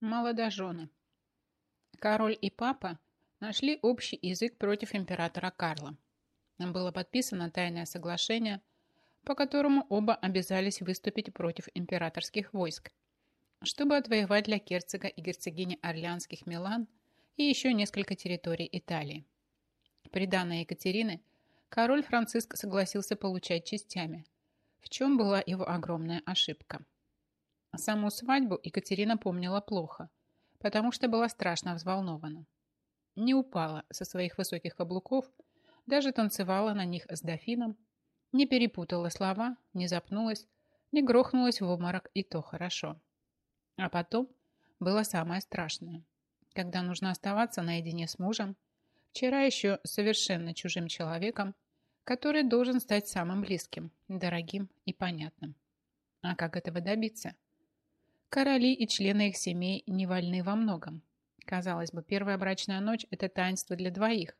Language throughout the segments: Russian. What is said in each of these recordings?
Молодожены. Король и папа нашли общий язык против императора Карла. Было подписано тайное соглашение, по которому оба обязались выступить против императорских войск, чтобы отвоевать для герцога и герцогини Орлеанских Милан и еще несколько территорий Италии. Приданное Екатерины, король Франциск согласился получать частями, в чем была его огромная ошибка. Саму свадьбу Екатерина помнила плохо, потому что была страшно взволнована. Не упала со своих высоких каблуков, даже танцевала на них с дофином, не перепутала слова, не запнулась, не грохнулась в обморок, и то хорошо. А потом было самое страшное, когда нужно оставаться наедине с мужем, вчера еще совершенно чужим человеком, который должен стать самым близким, дорогим и понятным. А как этого добиться? Короли и члены их семей не вольны во многом. Казалось бы, первая брачная ночь – это таинство для двоих.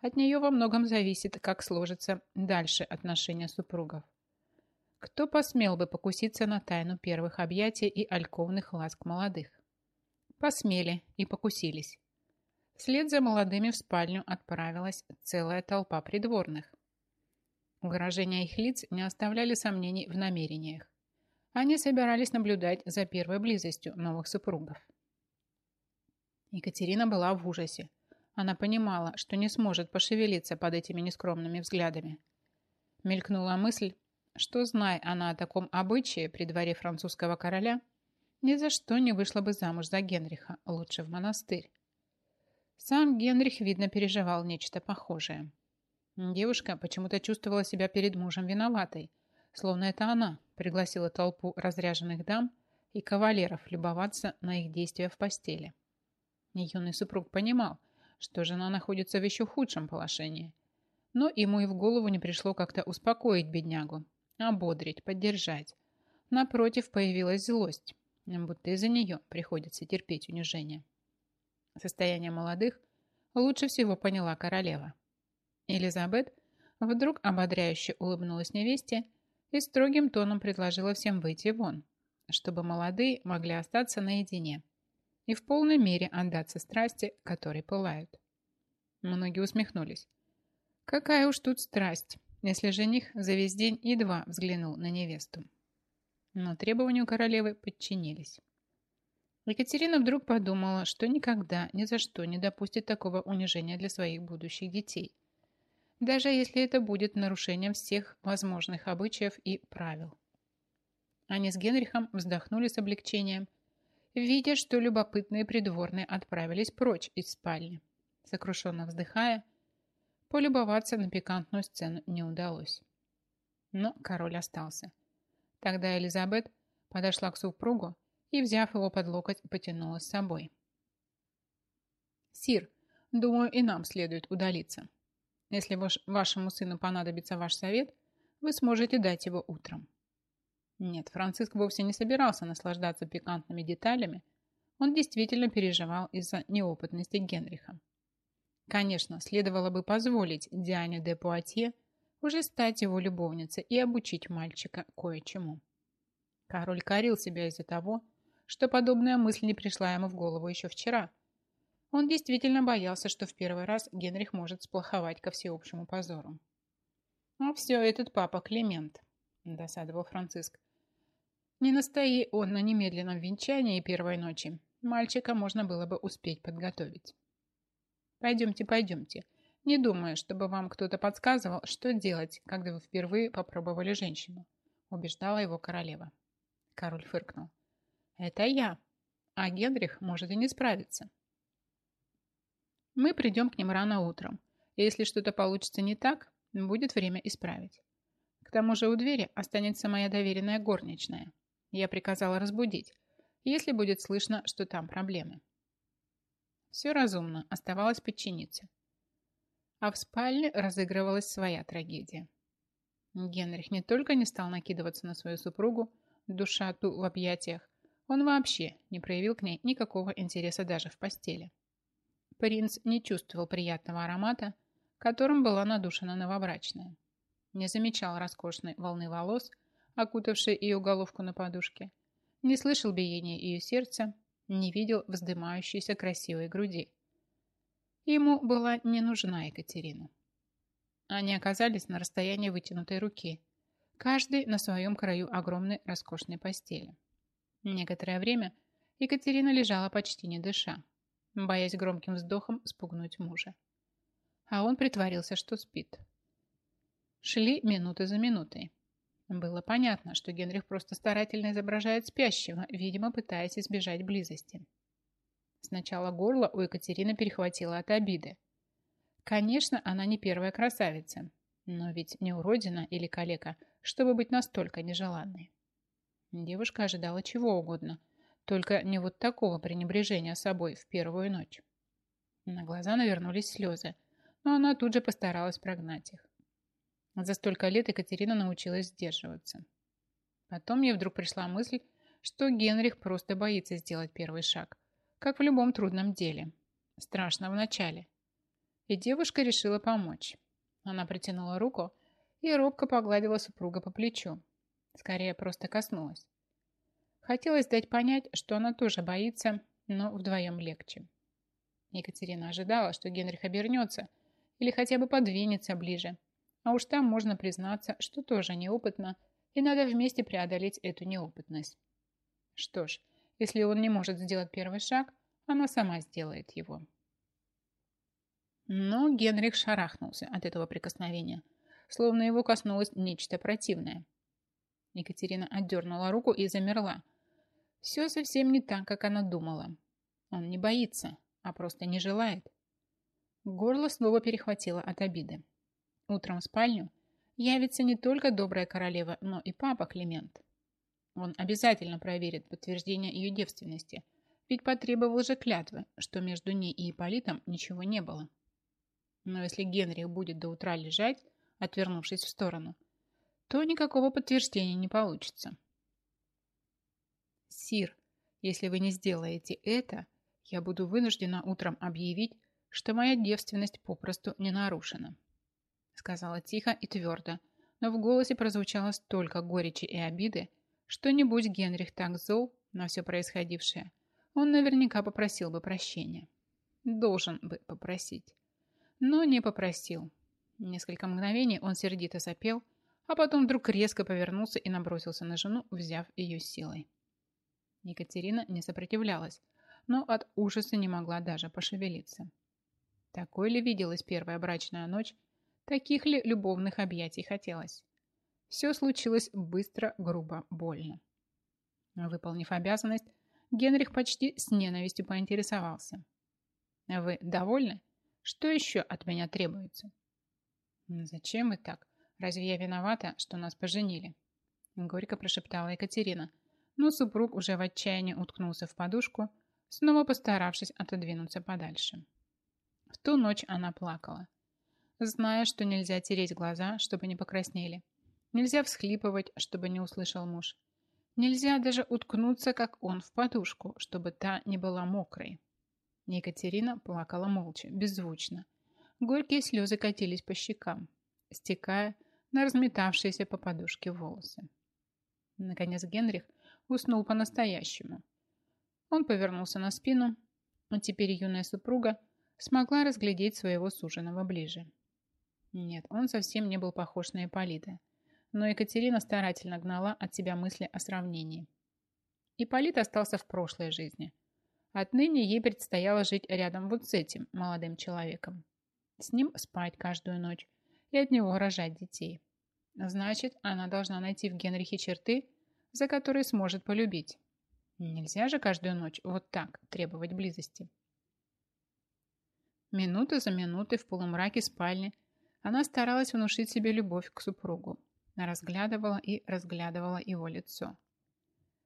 От нее во многом зависит, как сложатся дальше отношения супругов. Кто посмел бы покуситься на тайну первых объятий и альковных ласк молодых? Посмели и покусились. Вслед за молодыми в спальню отправилась целая толпа придворных. Выражения их лиц не оставляли сомнений в намерениях. Они собирались наблюдать за первой близостью новых супругов. Екатерина была в ужасе. Она понимала, что не сможет пошевелиться под этими нескромными взглядами. Мелькнула мысль, что, зная она о таком обычае при дворе французского короля, ни за что не вышла бы замуж за Генриха, лучше в монастырь. Сам Генрих, видно, переживал нечто похожее. Девушка почему-то чувствовала себя перед мужем виноватой, словно это она пригласила толпу разряженных дам и кавалеров любоваться на их действия в постели. Юный супруг понимал, что жена находится в еще худшем положении, но ему и в голову не пришло как-то успокоить беднягу, ободрить, поддержать. Напротив, появилась злость, будто из-за нее приходится терпеть унижение. Состояние молодых лучше всего поняла королева. Элизабет вдруг ободряюще улыбнулась невесте и строгим тоном предложила всем выйти вон, чтобы молодые могли остаться наедине и в полной мере отдаться страсти, которые пылают. Многие усмехнулись. Какая уж тут страсть, если жених за весь день едва взглянул на невесту. Но требованию королевы подчинились. Екатерина вдруг подумала, что никогда, ни за что не допустит такого унижения для своих будущих детей – даже если это будет нарушением всех возможных обычаев и правил. Они с Генрихом вздохнули с облегчением, видя, что любопытные придворные отправились прочь из спальни. Сокрушенно вздыхая, полюбоваться на пикантную сцену не удалось. Но король остался. Тогда Элизабет подошла к супругу и, взяв его под локоть, потянула с собой. «Сир, думаю, и нам следует удалиться. Если ваш, вашему сыну понадобится ваш совет, вы сможете дать его утром. Нет, Франциск вовсе не собирался наслаждаться пикантными деталями. Он действительно переживал из-за неопытности Генриха. Конечно, следовало бы позволить Диане де Пуатье уже стать его любовницей и обучить мальчика кое-чему. Король корил себя из-за того, что подобная мысль не пришла ему в голову еще вчера – он действительно боялся, что в первый раз Генрих может сплоховать ко всеобщему позору. «А все, этот папа Климент», – досадовал Франциск. «Не настои он на немедленном венчании первой ночи. Мальчика можно было бы успеть подготовить». «Пойдемте, пойдемте. Не думаю, чтобы вам кто-то подсказывал, что делать, когда вы впервые попробовали женщину», – убеждала его королева. Король фыркнул. «Это я, а Генрих может и не справиться». Мы придем к ним рано утром. Если что-то получится не так, будет время исправить. К тому же у двери останется моя доверенная горничная. Я приказала разбудить, если будет слышно, что там проблемы. Все разумно, оставалось подчиниться. А в спальне разыгрывалась своя трагедия. Генрих не только не стал накидываться на свою супругу, душа ту в объятиях, он вообще не проявил к ней никакого интереса даже в постели. Принц не чувствовал приятного аромата, которым была надушена новобрачная. Не замечал роскошной волны волос, окутавшей ее головку на подушке, не слышал биения ее сердца, не видел вздымающейся красивой груди. Ему была не нужна Екатерина. Они оказались на расстоянии вытянутой руки, каждый на своем краю огромной роскошной постели. Некоторое время Екатерина лежала почти не дыша, боясь громким вздохом спугнуть мужа. А он притворился, что спит. Шли минуты за минутой. Было понятно, что Генрих просто старательно изображает спящего, видимо, пытаясь избежать близости. Сначала горло у Екатерины перехватило от обиды. Конечно, она не первая красавица, но ведь не уродина или калека, чтобы быть настолько нежеланной. Девушка ожидала чего угодно, только не вот такого пренебрежения собой в первую ночь. На глаза навернулись слезы, но она тут же постаралась прогнать их. За столько лет Екатерина научилась сдерживаться. Потом ей вдруг пришла мысль, что Генрих просто боится сделать первый шаг, как в любом трудном деле. Страшно вначале. И девушка решила помочь. Она протянула руку и робко погладила супруга по плечу. Скорее, просто коснулась. Хотелось дать понять, что она тоже боится, но вдвоем легче. Екатерина ожидала, что Генрих обернется или хотя бы подвинется ближе, а уж там можно признаться, что тоже неопытно, и надо вместе преодолеть эту неопытность. Что ж, если он не может сделать первый шаг, она сама сделает его. Но Генрих шарахнулся от этого прикосновения, словно его коснулось нечто противное. Екатерина отдернула руку и замерла. Все совсем не так, как она думала. Он не боится, а просто не желает. Горло снова перехватило от обиды. Утром в спальню явится не только добрая королева, но и папа Климент. Он обязательно проверит подтверждение ее девственности, ведь потребовал же клятвы, что между ней и Ипполитом ничего не было. Но если Генрих будет до утра лежать, отвернувшись в сторону, то никакого подтверждения не получится. Сир, если вы не сделаете это, я буду вынуждена утром объявить, что моя девственность попросту не нарушена сказала тихо и твердо, но в голосе прозвучало столько горечи и обиды, что не будь Генрих так зол на все происходившее, он наверняка попросил бы прощения. Должен бы попросить. Но не попросил. Несколько мгновений он сердито сопел, а потом вдруг резко повернулся и набросился на жену, взяв ее силой. Екатерина не сопротивлялась, но от ужаса не могла даже пошевелиться. Такой ли виделась первая брачная ночь, Таких ли любовных объятий хотелось? Все случилось быстро, грубо, больно. Выполнив обязанность, Генрих почти с ненавистью поинтересовался. «Вы довольны? Что еще от меня требуется?» «Зачем вы так? Разве я виновата, что нас поженили?» Горько прошептала Екатерина, но супруг уже в отчаянии уткнулся в подушку, снова постаравшись отодвинуться подальше. В ту ночь она плакала зная, что нельзя тереть глаза, чтобы не покраснели. Нельзя всхлипывать, чтобы не услышал муж. Нельзя даже уткнуться, как он, в подушку, чтобы та не была мокрой. Екатерина плакала молча, беззвучно. Горькие слезы катились по щекам, стекая на разметавшиеся по подушке волосы. Наконец Генрих уснул по-настоящему. Он повернулся на спину, а теперь юная супруга смогла разглядеть своего суженого ближе. Нет, он совсем не был похож на Ипполита. Но Екатерина старательно гнала от себя мысли о сравнении. Ипполит остался в прошлой жизни. Отныне ей предстояло жить рядом вот с этим молодым человеком. С ним спать каждую ночь и от него рожать детей. Значит, она должна найти в Генрихе черты, за которые сможет полюбить. Нельзя же каждую ночь вот так требовать близости. Минуты за минутой в полумраке спальни – она старалась внушить себе любовь к супругу, разглядывала и разглядывала его лицо.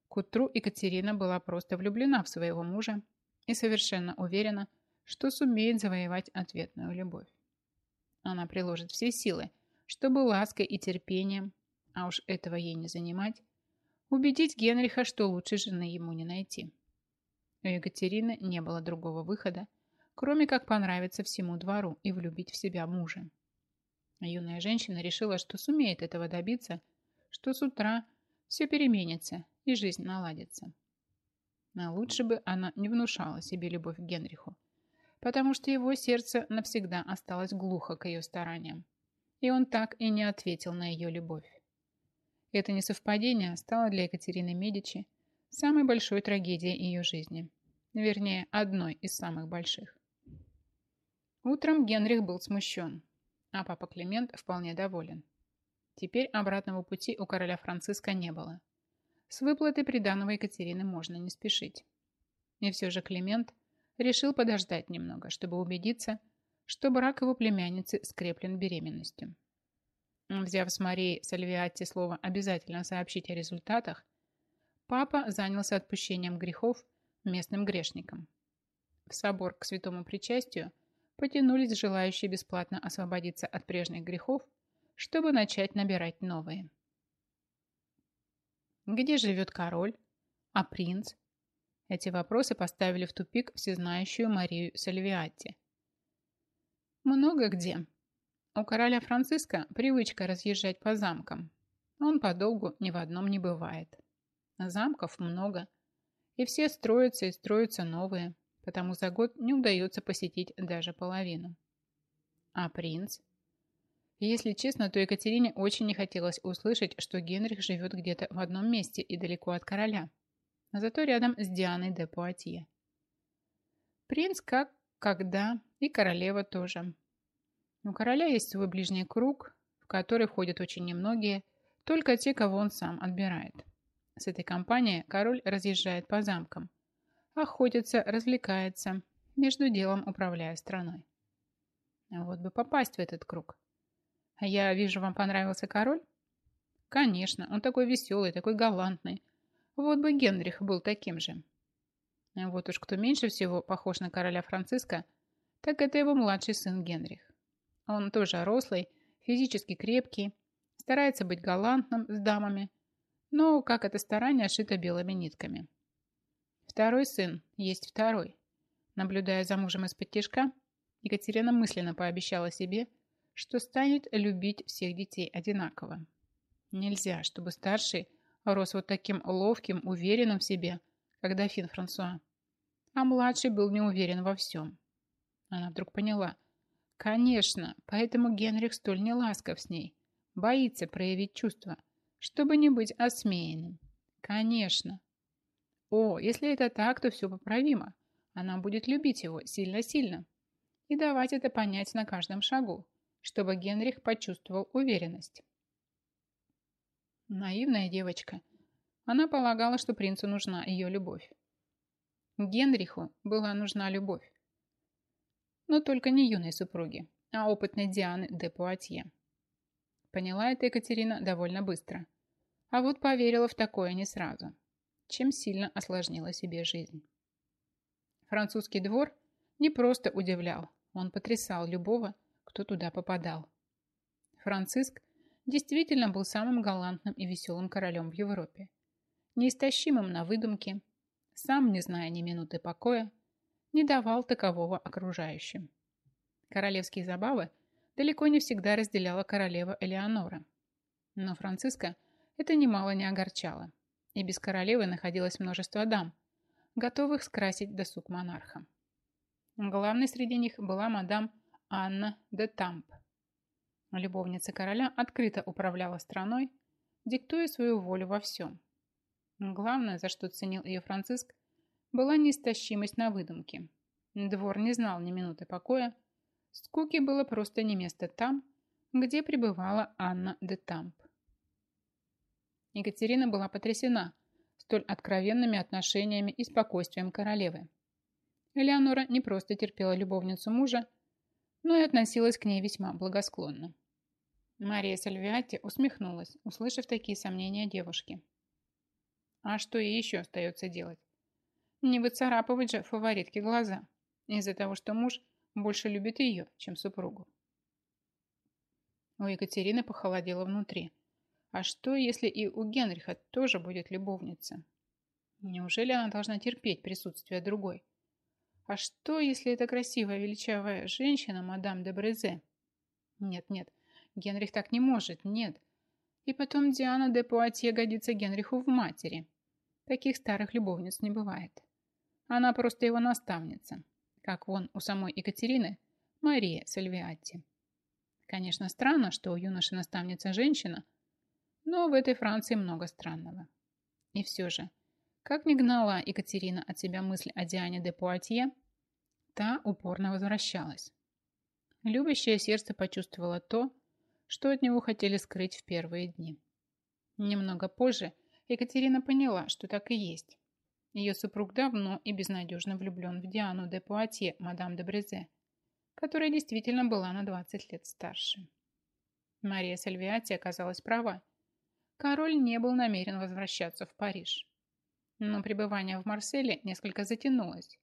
К утру Екатерина была просто влюблена в своего мужа и совершенно уверена, что сумеет завоевать ответную любовь. Она приложит все силы, чтобы лаской и терпением, а уж этого ей не занимать, убедить Генриха, что лучше жены ему не найти. У Екатерины не было другого выхода, кроме как понравиться всему двору и влюбить в себя мужа. Юная женщина решила, что сумеет этого добиться, что с утра все переменится и жизнь наладится. А лучше бы она не внушала себе любовь к Генриху, потому что его сердце навсегда осталось глухо к ее стараниям, и он так и не ответил на ее любовь. Это несовпадение стало для Екатерины Медичи самой большой трагедией ее жизни, вернее, одной из самых больших. Утром Генрих был смущен, а папа Климент вполне доволен. Теперь обратного пути у короля Франциска не было. С выплатой приданого Екатерины можно не спешить. И все же Климент решил подождать немного, чтобы убедиться, что брак его племянницы скреплен беременностью. Взяв с Марией Сальвиатти слово обязательно сообщить о результатах, папа занялся отпущением грехов местным грешникам. В собор к святому причастию потянулись желающие бесплатно освободиться от прежних грехов, чтобы начать набирать новые. Где живет король? А принц? Эти вопросы поставили в тупик всезнающую Марию Сальвиатти. Много где. У короля Франциска привычка разъезжать по замкам. Он подолгу ни в одном не бывает. Замков много. И все строятся и строятся новые, потому за год не удается посетить даже половину. А принц? Если честно, то Екатерине очень не хотелось услышать, что Генрих живет где-то в одном месте и далеко от короля, зато рядом с Дианой де Пуатье. Принц как, когда и королева тоже. У короля есть свой ближний круг, в который входят очень немногие, только те, кого он сам отбирает. С этой компанией король разъезжает по замкам, охотится, развлекается, между делом управляя страной. Вот бы попасть в этот круг. Я вижу, вам понравился король? Конечно, он такой веселый, такой галантный. Вот бы Генрих был таким же. Вот уж кто меньше всего похож на короля Франциска, так это его младший сын Генрих. Он тоже рослый, физически крепкий, старается быть галантным с дамами, но как это старание шито белыми нитками. Второй сын есть второй. Наблюдая за мужем из-под тяжка, Екатерина мысленно пообещала себе – что станет любить всех детей одинаково. Нельзя, чтобы старший рос вот таким ловким, уверенным в себе, как дофин Франсуа. А младший был не уверен во всем. Она вдруг поняла. Конечно, поэтому Генрих столь неласков с ней. Боится проявить чувства, чтобы не быть осмеянным. Конечно. О, если это так, то все поправимо. Она будет любить его сильно-сильно и давать это понять на каждом шагу чтобы Генрих почувствовал уверенность. Наивная девочка. Она полагала, что принцу нужна ее любовь. Генриху была нужна любовь. Но только не юной супруги, а опытной Дианы де Пуатье. Поняла это Екатерина довольно быстро. А вот поверила в такое не сразу, чем сильно осложнила себе жизнь. Французский двор не просто удивлял, он потрясал любого, кто туда попадал. Франциск действительно был самым галантным и веселым королем в Европе. Неистощимым на выдумке, сам, не зная ни минуты покоя, не давал такового окружающим. Королевские забавы далеко не всегда разделяла королева Элеонора. Но Франциска это немало не огорчало, и без королевы находилось множество дам, готовых скрасить досуг монарха. Главной среди них была мадам Анна де Тамп. Любовница короля открыто управляла страной, диктуя свою волю во всем. Главное, за что ценил ее Франциск, была неистощимость на выдумке. Двор не знал ни минуты покоя, скуки было просто не место там, где пребывала Анна де Тамп. Екатерина была потрясена столь откровенными отношениями и спокойствием королевы. Элеонора не просто терпела любовницу мужа, но и относилась к ней весьма благосклонно. Мария Сальвиатти усмехнулась, услышав такие сомнения девушки. А что ей еще остается делать? Не выцарапывать же фаворитке глаза, из-за того, что муж больше любит ее, чем супругу. У Екатерины похолодело внутри. А что, если и у Генриха тоже будет любовница? Неужели она должна терпеть присутствие другой? А что, если это красивая величавая женщина, мадам де Брезе? Нет, нет, Генрих так не может, нет. И потом Диана де Пуатье годится Генриху в матери. Таких старых любовниц не бывает. Она просто его наставница, как вон у самой Екатерины Мария Сальвиатти. Конечно, странно, что у юноши наставница женщина, но в этой Франции много странного. И все же, как ни гнала Екатерина от себя мысль о Диане де Пуатье, та упорно возвращалась. Любящее сердце почувствовало то, что от него хотели скрыть в первые дни. Немного позже Екатерина поняла, что так и есть. Ее супруг давно и безнадежно влюблен в Диану де Пуатье, мадам де Брезе, которая действительно была на 20 лет старше. Мария Сальвиати оказалась права. Король не был намерен возвращаться в Париж. Но пребывание в Марселе несколько затянулось.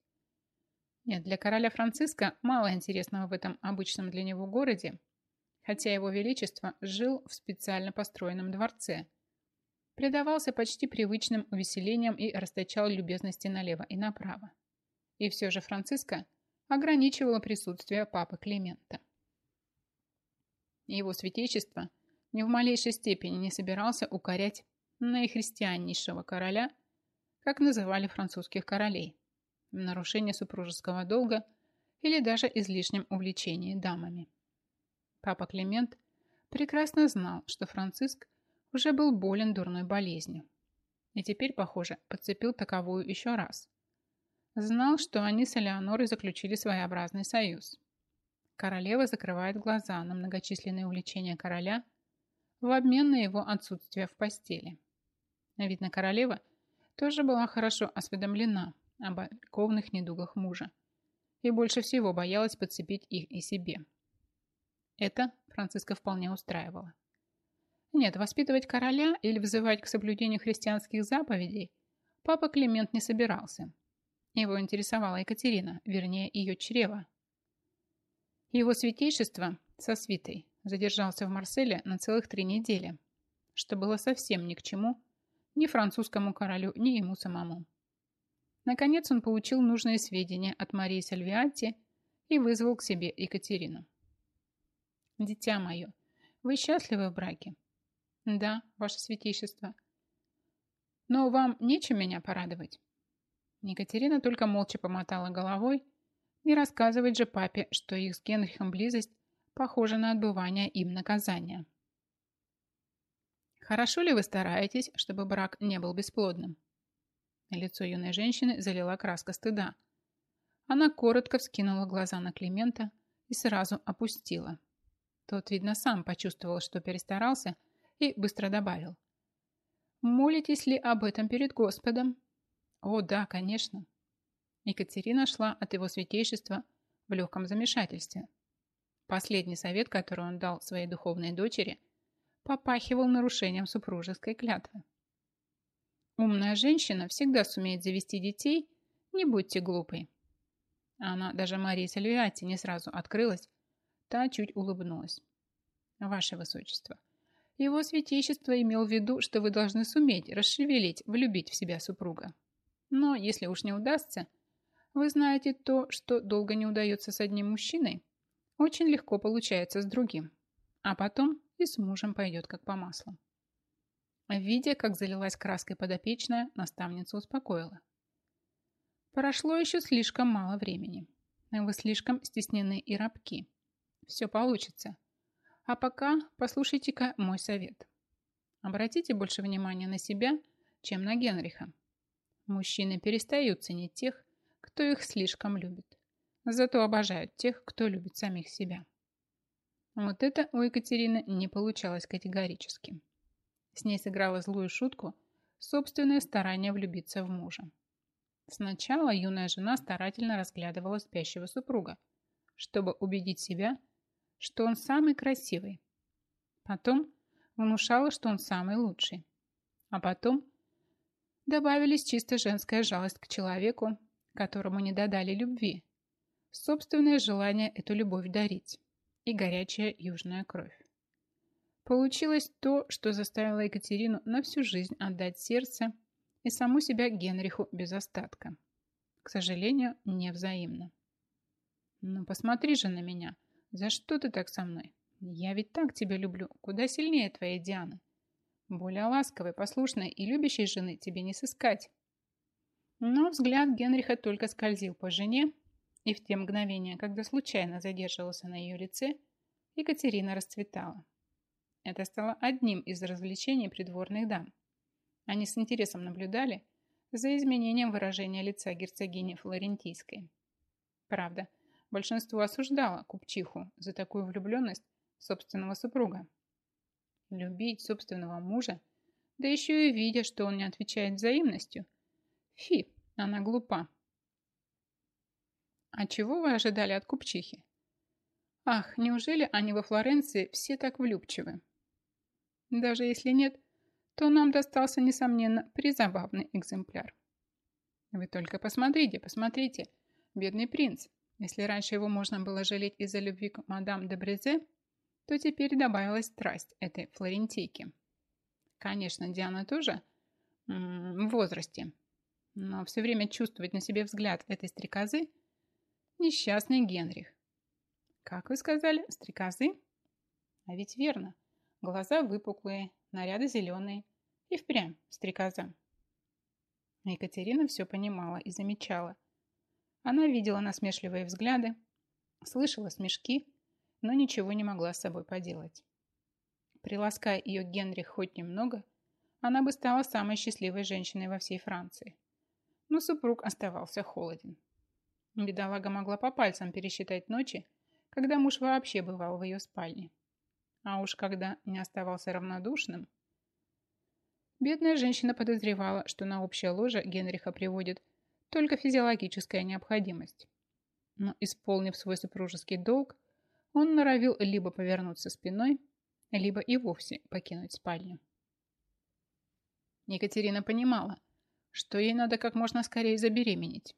Нет, для короля Франциска мало интересного в этом обычном для него городе, хотя его величество жил в специально построенном дворце, предавался почти привычным увеселениям и расточал любезности налево и направо. И все же Франциска ограничивало присутствие папы Климента. Его святейшество ни в малейшей степени не собирался укорять наихристианнейшего короля, как называли французских королей, в нарушение супружеского долга или даже излишнем увлечении дамами. Папа Климент прекрасно знал, что Франциск уже был болен дурной болезнью. И теперь, похоже, подцепил таковую еще раз. Знал, что они с Элеонорой заключили своеобразный союз. Королева закрывает глаза на многочисленные увлечения короля в обмен на его отсутствие в постели. Видно, королева тоже была хорошо осведомлена об ковных недугах мужа и больше всего боялась подцепить их и себе. Это Франциска вполне устраивало. Нет, воспитывать короля или взывать к соблюдению христианских заповедей папа Климент не собирался. Его интересовала Екатерина, вернее, ее чрево. Его святейшество со свитой задержался в Марселе на целых три недели, что было совсем ни к чему ни французскому королю, ни ему самому. Наконец он получил нужные сведения от Марии Сальвиатти и вызвал к себе Екатерину. Дитя мое, вы счастливы в браке? Да, ваше святейшество. Но вам нечем меня порадовать. Екатерина только молча помотала головой. Не рассказывать же папе, что их с Генрихом близость похожа на отбывание им наказания. Хорошо ли вы стараетесь, чтобы брак не был бесплодным? Лицо юной женщины залила краска стыда. Она коротко вскинула глаза на Климента и сразу опустила. Тот, видно, сам почувствовал, что перестарался, и быстро добавил. «Молитесь ли об этом перед Господом?» «О, да, конечно». Екатерина шла от его святейшества в легком замешательстве. Последний совет, который он дал своей духовной дочери, попахивал нарушением супружеской клятвы. Умная женщина всегда сумеет завести детей, не будьте глупой. Она даже Марии Сальвиати не сразу открылась, Та чуть улыбнулась. Ваше Высочество, его святейшество имел в виду, что вы должны суметь расшевелить, влюбить в себя супруга. Но если уж не удастся, вы знаете то, что долго не удается с одним мужчиной, очень легко получается с другим, а потом и с мужем пойдет как по маслу. Видя, как залилась краской подопечная, наставница успокоила. Прошло еще слишком мало времени. Вы слишком стеснены и рабки. Все получится. А пока послушайте-ка мой совет. Обратите больше внимания на себя, чем на Генриха. Мужчины перестают ценить тех, кто их слишком любит. Зато обожают тех, кто любит самих себя. Вот это у Екатерины не получалось категорически. С ней сыграла злую шутку собственное старание влюбиться в мужа. Сначала юная жена старательно разглядывала спящего супруга, чтобы убедить себя, что он самый красивый. Потом внушала, что он самый лучший. А потом добавились чисто женская жалость к человеку, которому не додали любви, собственное желание эту любовь дарить и горячая южная кровь. Получилось то, что заставило Екатерину на всю жизнь отдать сердце и саму себя Генриху без остатка. К сожалению, невзаимно. «Ну, посмотри же на меня», за что ты так со мной? Я ведь так тебя люблю, куда сильнее твоей Дианы. Более ласковой, послушной и любящей жены тебе не сыскать. Но взгляд Генриха только скользил по жене, и в те мгновения, когда случайно задерживался на ее лице, Екатерина расцветала. Это стало одним из развлечений придворных дам. Они с интересом наблюдали за изменением выражения лица герцогини Флорентийской. Правда, большинство осуждало купчиху за такую влюбленность собственного супруга. Любить собственного мужа, да еще и видя, что он не отвечает взаимностью. Фи, она глупа. А чего вы ожидали от купчихи? Ах, неужели они во Флоренции все так влюбчивы? Даже если нет, то нам достался, несомненно, призабавный экземпляр. Вы только посмотрите, посмотрите. Бедный принц. Если раньше его можно было жалеть из-за любви к мадам де Брезе, то теперь добавилась страсть этой флорентийки. Конечно, Диана тоже в возрасте, но все время чувствовать на себе взгляд этой стрекозы – несчастный Генрих. Как вы сказали, стрекозы? А ведь верно – Глаза выпуклые, наряды зеленые. И впрямь стрекоза. Екатерина все понимала и замечала. Она видела насмешливые взгляды, слышала смешки, но ничего не могла с собой поделать. Прилаская ее Генрих хоть немного, она бы стала самой счастливой женщиной во всей Франции. Но супруг оставался холоден. Бедолага могла по пальцам пересчитать ночи, когда муж вообще бывал в ее спальне. А уж когда не оставался равнодушным... Бедная женщина подозревала, что на общее ложе Генриха приводит только физиологическая необходимость. Но, исполнив свой супружеский долг, он норовил либо повернуться спиной, либо и вовсе покинуть спальню. Екатерина понимала, что ей надо как можно скорее забеременеть.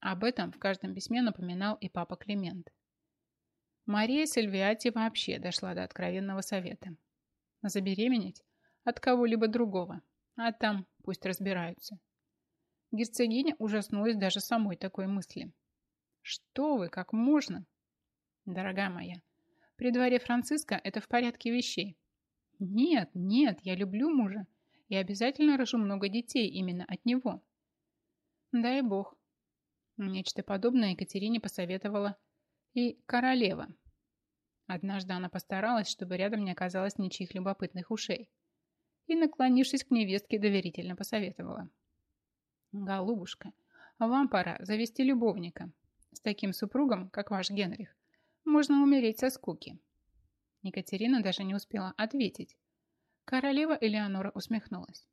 Об этом в каждом письме напоминал и папа Климент. Мария Сильвиати вообще дошла до откровенного совета. Забеременеть от кого-либо другого, а там пусть разбираются. Герцогиня ужаснулась даже самой такой мысли. Что вы, как можно? Дорогая моя, при дворе Франциска это в порядке вещей. Нет, нет, я люблю мужа и обязательно рожу много детей именно от него. Дай бог. Нечто подобное Екатерине посоветовала и королева. Однажды она постаралась, чтобы рядом не оказалось ничьих любопытных ушей, и, наклонившись к невестке, доверительно посоветовала. «Голубушка, вам пора завести любовника. С таким супругом, как ваш Генрих, можно умереть со скуки». Екатерина даже не успела ответить. Королева Элеонора усмехнулась.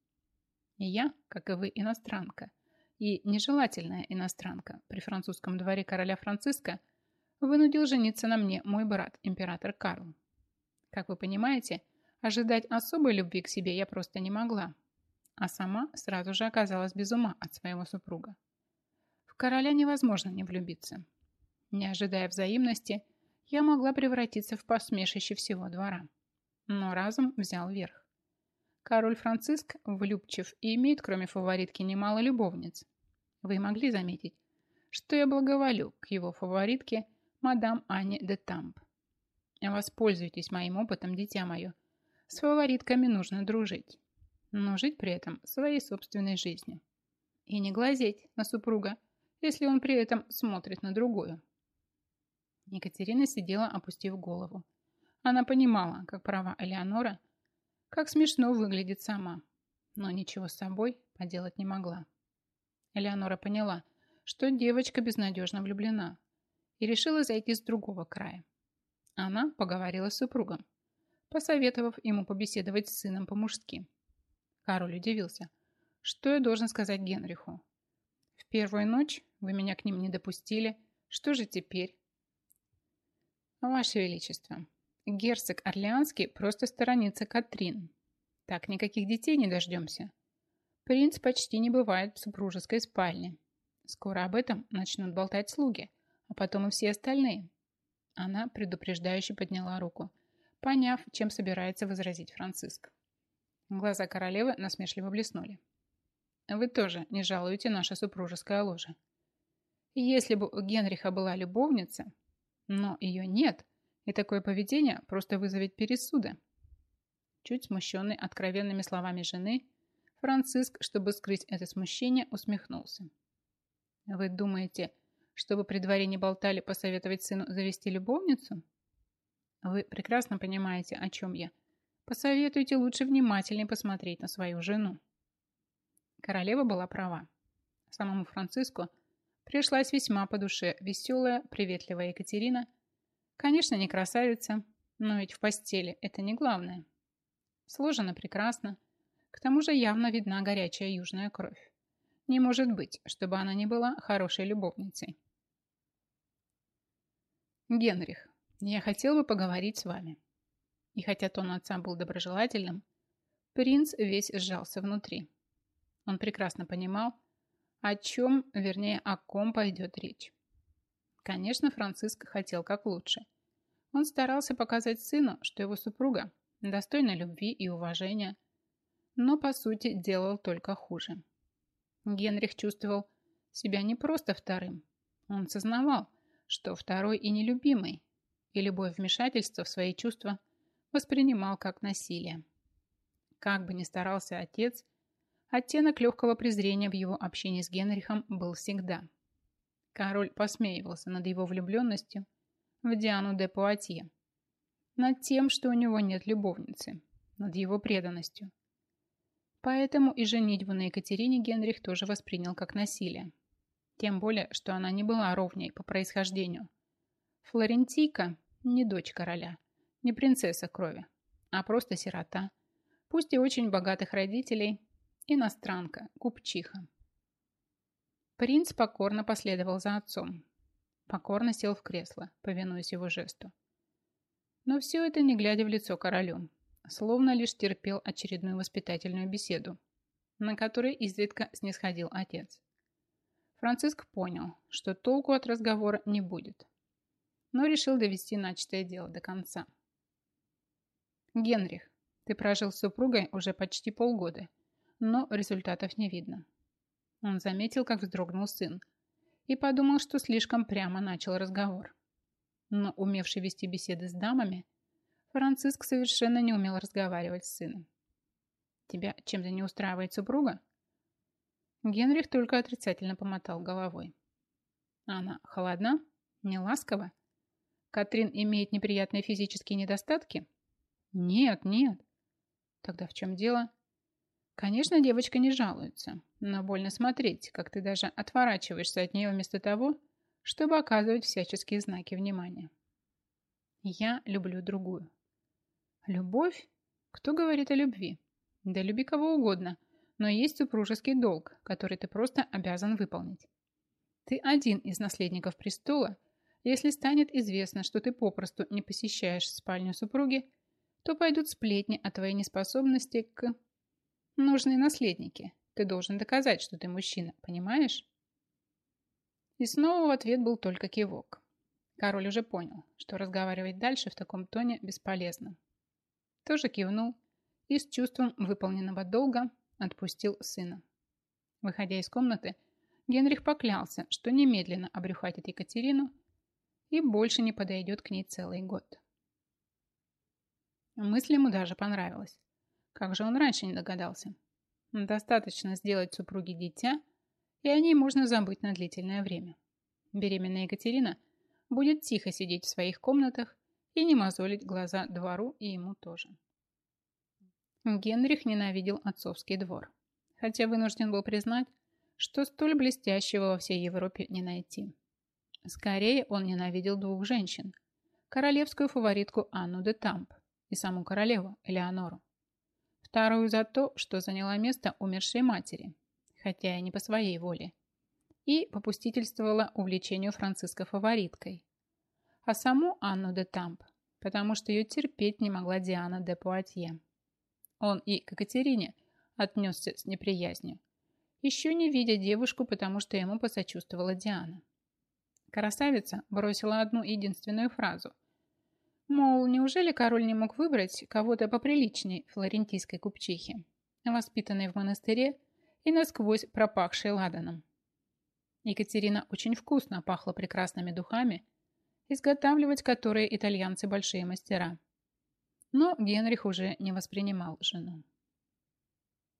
«Я, как и вы, иностранка, и нежелательная иностранка при французском дворе короля Франциска – вынудил жениться на мне мой брат, император Карл. Как вы понимаете, ожидать особой любви к себе я просто не могла, а сама сразу же оказалась без ума от своего супруга. В короля невозможно не влюбиться. Не ожидая взаимности, я могла превратиться в посмешище всего двора. Но разум взял верх. Король Франциск влюбчив и имеет, кроме фаворитки, немало любовниц. Вы могли заметить, что я благоволю к его фаворитке – мадам Анне де Тамп. Воспользуйтесь моим опытом, дитя мое. С фаворитками нужно дружить, но жить при этом своей собственной жизнью. И не глазеть на супруга, если он при этом смотрит на другую. Екатерина сидела, опустив голову. Она понимала, как права Элеонора, как смешно выглядит сама, но ничего с собой поделать не могла. Элеонора поняла, что девочка безнадежно влюблена, и решила зайти с другого края. Она поговорила с супругом, посоветовав ему побеседовать с сыном по-мужски. Кароль удивился. Что я должен сказать Генриху? В первую ночь вы меня к ним не допустили. Что же теперь? Ваше Величество, герцог Орлеанский просто сторонится Катрин. Так никаких детей не дождемся. Принц почти не бывает в супружеской спальне. Скоро об этом начнут болтать слуги – а потом и все остальные. Она предупреждающе подняла руку, поняв, чем собирается возразить Франциск. Глаза королевы насмешливо блеснули. «Вы тоже не жалуете наше супружеское ложе. Если бы у Генриха была любовница, но ее нет, и такое поведение просто вызовет пересуды». Чуть смущенный откровенными словами жены, Франциск, чтобы скрыть это смущение, усмехнулся. «Вы думаете, чтобы при дворе не болтали, посоветовать сыну завести любовницу?» «Вы прекрасно понимаете, о чем я. Посоветуйте лучше внимательнее посмотреть на свою жену». Королева была права. Самому Франциску пришлась весьма по душе веселая, приветливая Екатерина. Конечно, не красавица, но ведь в постели это не главное. Сложено прекрасно. К тому же явно видна горячая южная кровь. Не может быть, чтобы она не была хорошей любовницей. Генрих, я хотел бы поговорить с вами. И хотя тон отца был доброжелательным, принц весь сжался внутри. Он прекрасно понимал, о чем, вернее, о ком пойдет речь. Конечно, Франциск хотел как лучше. Он старался показать сыну, что его супруга достойна любви и уважения, но, по сути, делал только хуже. Генрих чувствовал себя не просто вторым. Он сознавал, что второй и нелюбимый, и любое вмешательство в свои чувства воспринимал как насилие. Как бы ни старался отец, Оттенок легкого презрения в его общении с Генрихом был всегда. Король посмеивался над его влюбленностью в Диану де Пуатье, над тем, что у него нет любовницы, над его преданностью. Поэтому и женитьбу на Екатерине Генрих тоже воспринял как насилие. Тем более, что она не была ровней по происхождению. Флорентийка не дочь короля, не принцесса крови, а просто сирота, пусть и очень богатых родителей, Иностранка, купчиха. Принц покорно последовал за отцом. Покорно сел в кресло, повинуясь его жесту. Но все это не глядя в лицо королю, словно лишь терпел очередную воспитательную беседу, на которой изредка снисходил отец. Франциск понял, что толку от разговора не будет, но решил довести начатое дело до конца. «Генрих, ты прожил с супругой уже почти полгода но результатов не видно. Он заметил, как вздрогнул сын, и подумал, что слишком прямо начал разговор. Но умевший вести беседы с дамами, Франциск совершенно не умел разговаривать с сыном. «Тебя чем-то не устраивает супруга?» Генрих только отрицательно помотал головой. «Она холодна? Не ласкова? Катрин имеет неприятные физические недостатки?» «Нет, нет». «Тогда в чем дело?» Конечно, девочка не жалуется, но больно смотреть, как ты даже отворачиваешься от нее вместо того, чтобы оказывать всяческие знаки внимания. Я люблю другую. Любовь? Кто говорит о любви? Да люби кого угодно, но есть супружеский долг, который ты просто обязан выполнить. Ты один из наследников престола. Если станет известно, что ты попросту не посещаешь спальню супруги, то пойдут сплетни о твоей неспособности к Нужны наследники. Ты должен доказать, что ты мужчина, понимаешь? И снова в ответ был только кивок. Король уже понял, что разговаривать дальше в таком тоне бесполезно. Тоже кивнул и с чувством выполненного долга отпустил сына. Выходя из комнаты, Генрих поклялся, что немедленно обрюхатит Екатерину и больше не подойдет к ней целый год. Мысль ему даже понравилась. Как же он раньше не догадался? Достаточно сделать супруге дитя, и о ней можно забыть на длительное время. Беременная Екатерина будет тихо сидеть в своих комнатах и не мозолить глаза двору и ему тоже. Генрих ненавидел отцовский двор, хотя вынужден был признать, что столь блестящего во всей Европе не найти. Скорее, он ненавидел двух женщин – королевскую фаворитку Анну де Тамп и саму королеву Элеонору вторую за то, что заняла место умершей матери, хотя и не по своей воле, и попустительствовала увлечению Франциска фавориткой, а саму Анну де Тамп, потому что ее терпеть не могла Диана де Пуатье. Он и к Екатерине отнесся с неприязнью, еще не видя девушку, потому что ему посочувствовала Диана. Красавица бросила одну единственную фразу, Мол, неужели король не мог выбрать кого-то поприличней флорентийской купчихи, воспитанной в монастыре и насквозь пропахшей ладаном? Екатерина очень вкусно пахла прекрасными духами, изготавливать которые итальянцы большие мастера. Но Генрих уже не воспринимал жену.